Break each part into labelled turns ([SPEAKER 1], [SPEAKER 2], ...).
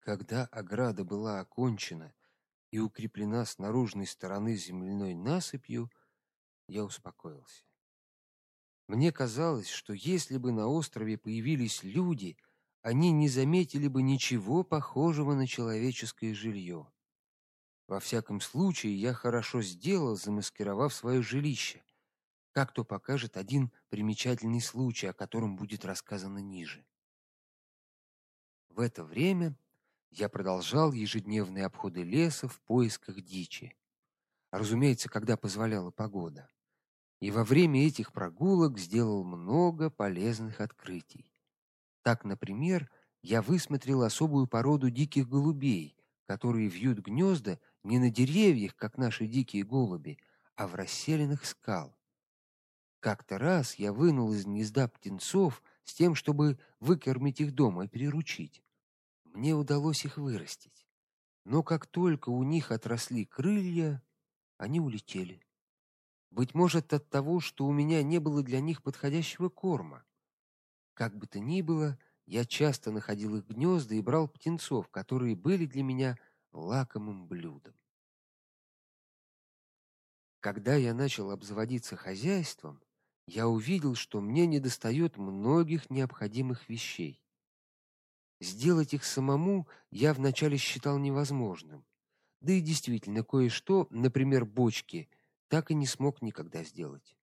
[SPEAKER 1] Когда ограда была окончена и укреплена с наружной стороны земляной насыпью, я успокоился. Мне казалось, что если бы на острове появились люди, они не заметили бы ничего похожего на человеческое жилье. Во всяком случае, я хорошо сделал, замаскировав свое жилище, как то покажет один примечательный случай, о котором будет рассказано ниже. В это время я продолжал ежедневные обходы леса в поисках дичи. Разумеется, когда позволяла погода. И во время этих прогулок сделал много полезных открытий. Так, например, я высмотрел особую породу диких голубей, которые вьют гнезда не на деревьях, как наши дикие голуби, а в расселенных скал. Как-то раз я вынул из гнезда птенцов с тем, чтобы выкормить их дома и приручить. Мне удалось их вырастить. Но как только у них отросли крылья, они улетели. Быть может, от того, что у меня не было для них подходящего корма. Как бы то ни было, я часто находил их гнезда и брал птенцов, которые были для меня лакомым блюдом. Когда я начал обзаводиться хозяйством, я увидел, что мне недостает многих необходимых вещей. Сделать их самому я вначале считал невозможным. Да и действительно, кое-что, например, бочки, так и не смог никогда сделать.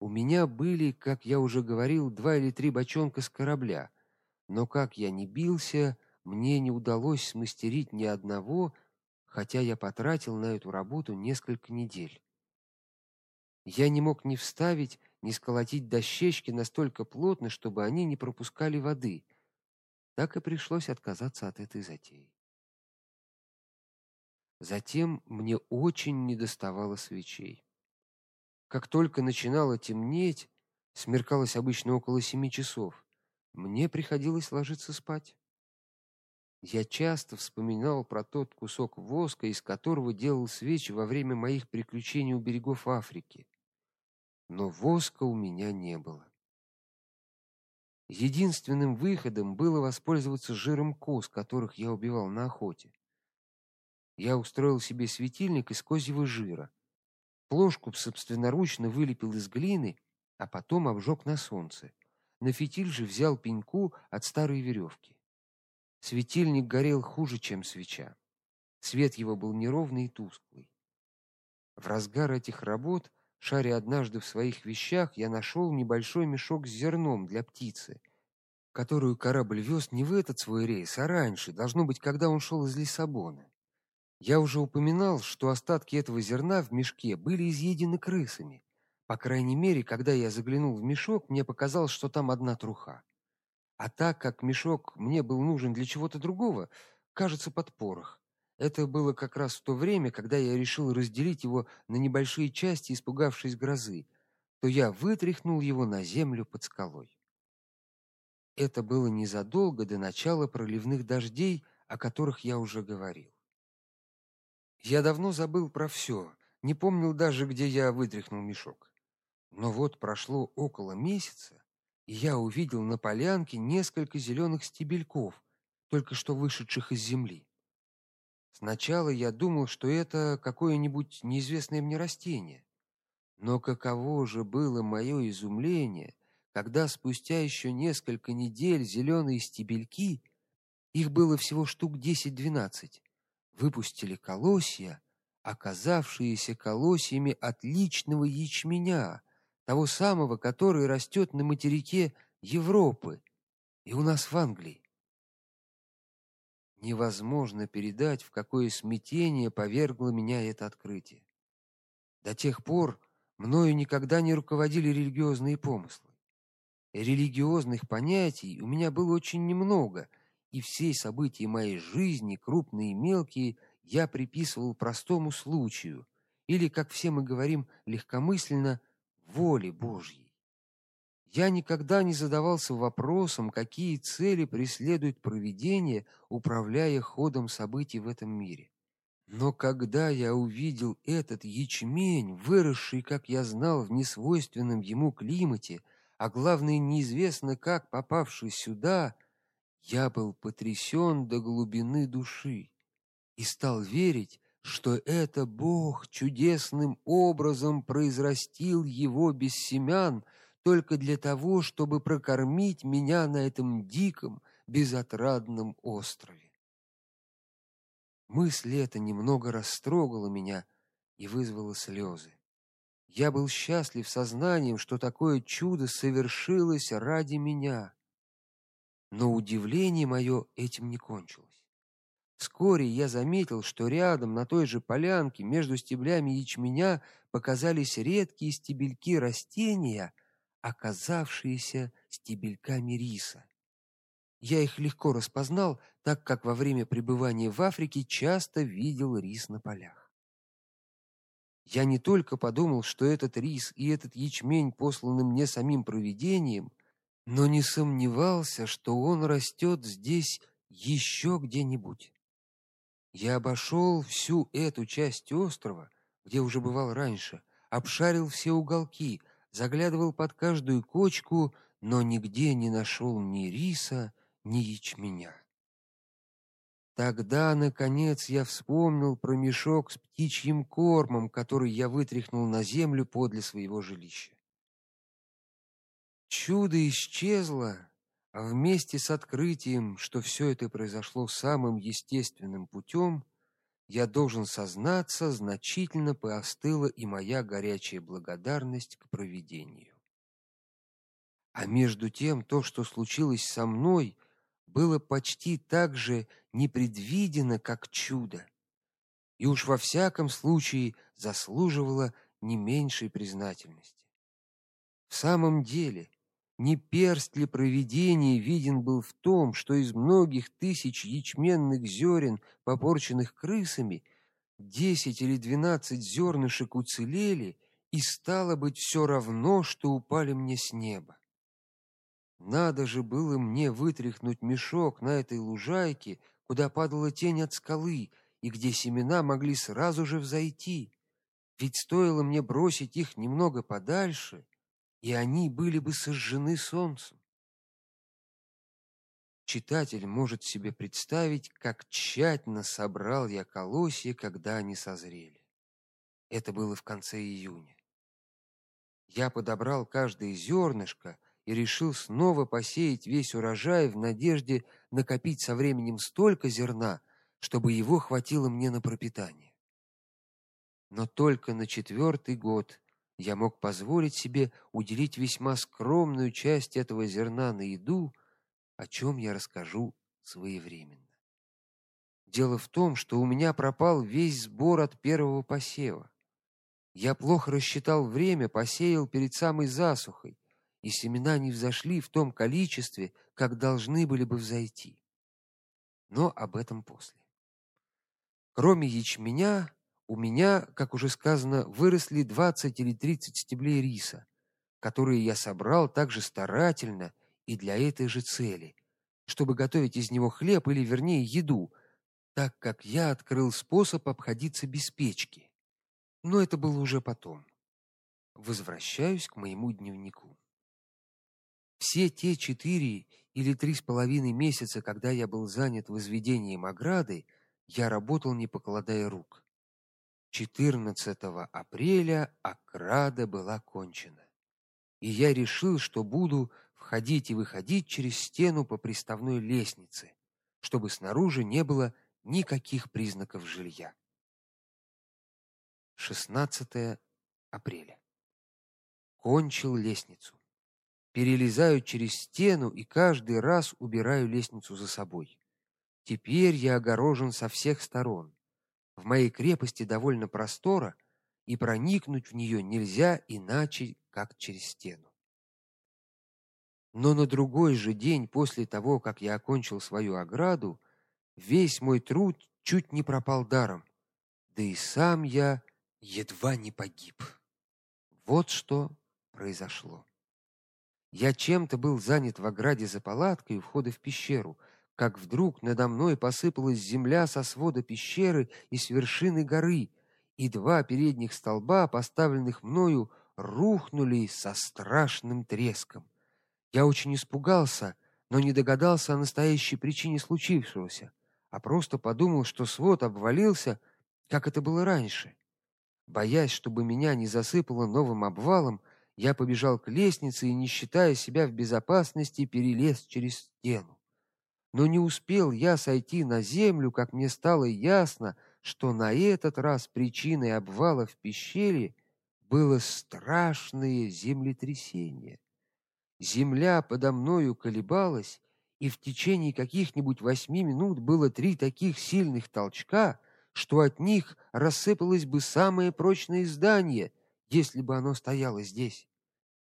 [SPEAKER 1] У меня были, как я уже говорил, два или три бочонка с корабля, но как я ни бился, мне не удалось смастерить ни одного, хотя я потратил на эту работу несколько недель. Я не мог ни вставить, ни сколотить дощечки настолько плотно, чтобы они не пропускали воды. Так и пришлось отказаться от этой затеи. Затем мне очень недоставало свечей. Как только начинало темнеть, смеркалось обычно около семи часов, мне приходилось ложиться спать. Я часто вспоминал про тот кусок воска, из которого делал свечи во время моих приключений у берегов Африки но воска у меня не было. Единственным выходом было воспользоваться жиром коз, которых я убивал на охоте. Я устроил себе светильник из козьего жира. Плошку собственноручно вылепил из глины, а потом обжег на солнце. На фитиль же взял пеньку от старой веревки. Светильник горел хуже, чем свеча. Свет его был неровный и тусклый. В разгар этих работ Шаря однажды в своих вещах, я нашел небольшой мешок с зерном для птицы, которую корабль вез не в этот свой рейс, а раньше, должно быть, когда он шел из Лиссабона. Я уже упоминал, что остатки этого зерна в мешке были изъедены крысами. По крайней мере, когда я заглянул в мешок, мне показалось, что там одна труха. А так как мешок мне был нужен для чего-то другого, кажется, под порох, это было как раз в то время, когда я решил разделить его на небольшие части, испугавшись грозы, то я вытряхнул его на землю под скалой. Это было незадолго до начала проливных дождей, о которых я уже говорил. Я давно забыл про все, не помнил даже, где я вытряхнул мешок. Но вот прошло около месяца, и я увидел на полянке несколько зеленых стебельков, только что вышедших из земли. Сначала я думал, что это какое-нибудь неизвестное мне растение. Но каково же было мое изумление, когда спустя еще несколько недель зеленые стебельки, их было всего штук 10-12, выпустили колосья, оказавшиеся колосьями отличного ячменя, того самого, который растет на материке Европы и у нас в Англии. Невозможно передать, в какое смятение повергло меня это открытие. До тех пор мною никогда не руководили религиозные помыслы. Религиозных понятий у меня было очень немного, и все события моей жизни, крупные и мелкие, я приписывал простому случаю, или, как все мы говорим легкомысленно, воле Божьей. Я никогда не задавался вопросом, какие цели преследует провидение, управляя ходом событий в этом мире. Но когда я увидел этот ячмень, выросший, как я знал, в несвойственном ему климате, а главное, неизвестно как попавший сюда, Я был потрясен до глубины души и стал верить, что это Бог чудесным образом произрастил его без семян только для того, чтобы прокормить меня на этом диком, безотрадном острове. Мысль эта немного растрогала меня и вызвала слезы. Я был счастлив сознанием, что такое чудо совершилось ради меня. Но удивление мое этим не кончилось. Вскоре я заметил, что рядом на той же полянке между стеблями ячменя показались редкие стебельки растения, оказавшиеся стебельками риса. Я их легко распознал, так как во время пребывания в Африке часто видел рис на полях. Я не только подумал, что этот рис и этот ячмень посланы мне самим провидением, но не сомневался, что он растет здесь еще где-нибудь. Я обошел всю эту часть острова, где уже бывал раньше, обшарил все уголки, заглядывал под каждую кочку, но нигде не нашел ни риса, ни ячменя. Тогда наконец я вспомнил про мешок с птичьим кормом, который я вытряхнул на землю подле своего жилища. Чудо исчезло, а вместе с открытием, что все это произошло самым естественным путем, я должен сознаться, значительно поостыла и моя горячая благодарность к провидению. А между тем то, что случилось со мной, было почти так же непредвидено, как чудо, и уж во всяком случае заслуживало не меньшей признательности. В самом деле, не перст ли провидения виден был в том, что из многих тысяч ячменных зерен, попорченных крысами, десять или двенадцать зернышек уцелели, и стало быть все равно, что упали мне с неба. Надо же было мне вытряхнуть мешок на этой лужайке, куда падала тень от скалы и где семена могли сразу же взойти. Ведь стоило мне бросить их немного подальше, и они были бы сожжены солнцем. Читатель может себе представить, как тщательно собрал я колосья, когда они созрели. Это было в конце июня. Я подобрал каждое зернышко и решил снова посеять весь урожай в надежде накопить со временем столько зерна, чтобы его хватило мне на пропитание. Но только на четвертый год я мог позволить себе уделить весьма скромную часть этого зерна на еду, о чем я расскажу своевременно. Дело в том, что у меня пропал весь сбор от первого посева. Я плохо рассчитал время, посеял перед самой засухой, и семена не взошли в том количестве, как должны были бы взойти. Но об этом после. Кроме ячменя, у меня, как уже сказано, выросли 20 или 30 стеблей риса, которые я собрал также старательно и для этой же цели, чтобы готовить из него хлеб или вернее еду, так как я открыл способ обходиться без печки. Но это было уже потом. Возвращаюсь к моему дневнику. Все те четыре или три с половиной месяца, когда я был занят возведением ограды, я работал не покладая рук. 14 апреля ограда была кончена. И я решил, что буду входить и выходить через стену по приставной лестнице, чтобы снаружи не было никаких признаков жилья. 16 апреля. Кончил лестницу перелезаю через стену и каждый раз убираю лестницу за собой. Теперь я огорожен со всех сторон. В моей крепости довольно простора, и проникнуть в нее нельзя иначе, как через стену. Но на другой же день после того, как я окончил свою ограду, весь мой труд чуть не пропал даром. Да и сам я едва не погиб. Вот что произошло. Я чем-то был занят в ограде за палаткой у входа в пещеру, как вдруг надо мной посыпалась земля со свода пещеры и с вершины горы, и два передних столба, поставленных мною, рухнули со страшным треском. Я очень испугался, но не догадался о настоящей причине случившегося, а просто подумал, что свод обвалился, как это было раньше. Боясь, чтобы меня не засыпало новым обвалом, я побежал к лестнице и, не считая себя в безопасности, перелез через стену. Но не успел я сойти на землю, как мне стало ясно, что на этот раз причиной обвала в пещере было страшное землетрясение. Земля подо мною колебалась, и в течение каких-нибудь восьми минут было три таких сильных толчка, что от них рассыпалось бы самое прочное здание, если бы оно стояло здесь.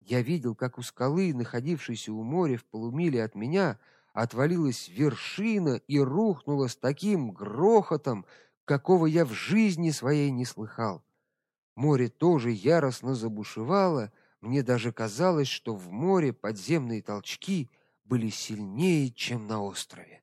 [SPEAKER 1] Я видел, как у скалы, находившейся у моря в полумиле от меня, отвалилась вершина и рухнула с таким грохотом, какого я в жизни своей не слыхал. Море тоже яростно забушевало, мне даже казалось, что в море подземные толчки были сильнее, чем на острове.